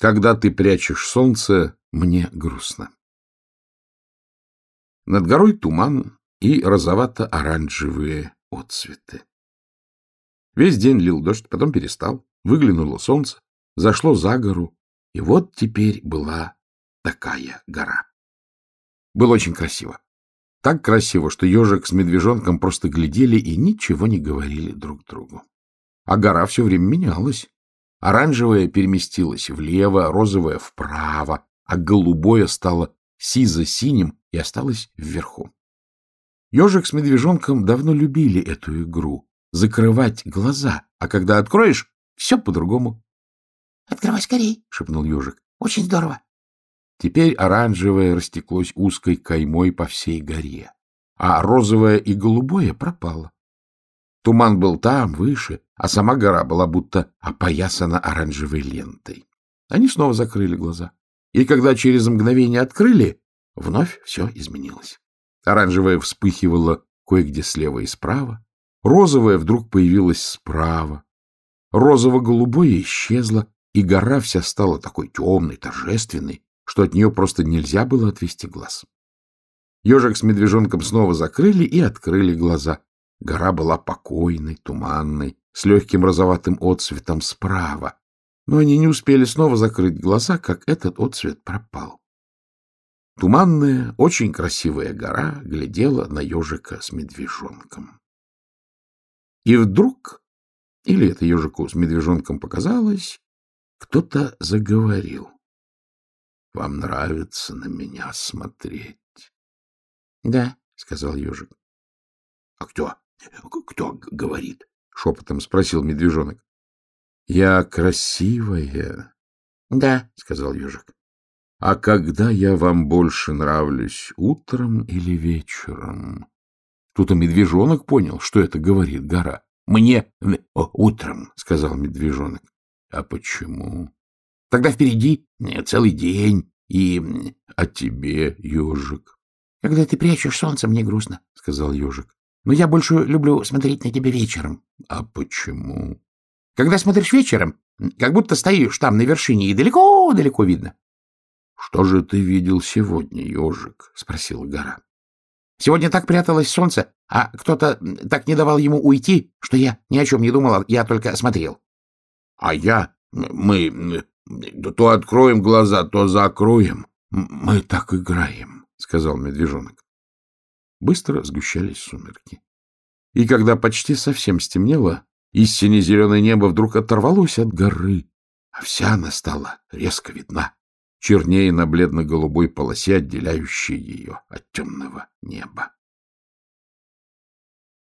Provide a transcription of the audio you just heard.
Когда ты прячешь солнце, мне грустно. Над горой туман и розовато-оранжевые отцветы. Весь день лил дождь, потом перестал, выглянуло солнце, зашло за гору, и вот теперь была такая гора. Было очень красиво. Так красиво, что ежик с медвежонком просто глядели и ничего не говорили друг другу. А гора все время менялась. Оранжевая переместилась влево, розовая вправо, а голубое стало сизо-синим и осталось вверху. Ежик с медвежонком давно любили эту игру — закрывать глаза, а когда откроешь, все по-другому. — Открывай скорей, — шепнул ежик. — Очень здорово. Теперь оранжевое растеклось узкой каймой по всей горе, а розовое и голубое пропало. Туман был там, выше, а сама гора была будто опоясана оранжевой лентой. Они снова закрыли глаза. И когда через мгновение открыли, вновь все изменилось. Оранжевое вспыхивало кое-где слева и справа, розовое вдруг появилось справа, розово-голубое исчезло, и гора вся стала такой темной, торжественной, что от нее просто нельзя было отвести глаз. Ежик с медвежонком снова закрыли и открыли глаза. Гора была покойной, туманной, с легким розоватым отцветом справа, но они не успели снова закрыть глаза, как этот отцвет пропал. Туманная, очень красивая гора глядела на ежика с медвежонком. И вдруг, или это ежику с медвежонком показалось, кто-то заговорил. — Вам нравится на меня смотреть? — Да, — сказал ежик. — А кто? Кто говорит? — шепотом спросил медвежонок. — Я красивая. — Да, — сказал ежик. — А когда я вам больше нравлюсь, утром или вечером? Тут и медвежонок понял, что это говорит гора. — Мне утром, — сказал медвежонок. — А почему? — Тогда впереди целый день, и... — А тебе, ежик? — Когда ты прячешь солнце, мне грустно, — сказал ежик. — Но я больше люблю смотреть на тебя вечером. — А почему? — Когда смотришь вечером, как будто стоишь там на вершине, и далеко-далеко видно. — Что же ты видел сегодня, ежик? — спросила гора. — Сегодня так пряталось солнце, а кто-то так не давал ему уйти, что я ни о чем не думал, я только смотрел. — А я... Мы... То откроем глаза, то закроем. Мы так играем, — сказал медвежонок. Быстро сгущались сумерки. И когда почти совсем стемнело, из сине-зеленое небо вдруг оторвалось от горы, а вся она стала резко видна, чернее на бледно-голубой полосе, отделяющей ее от темного неба.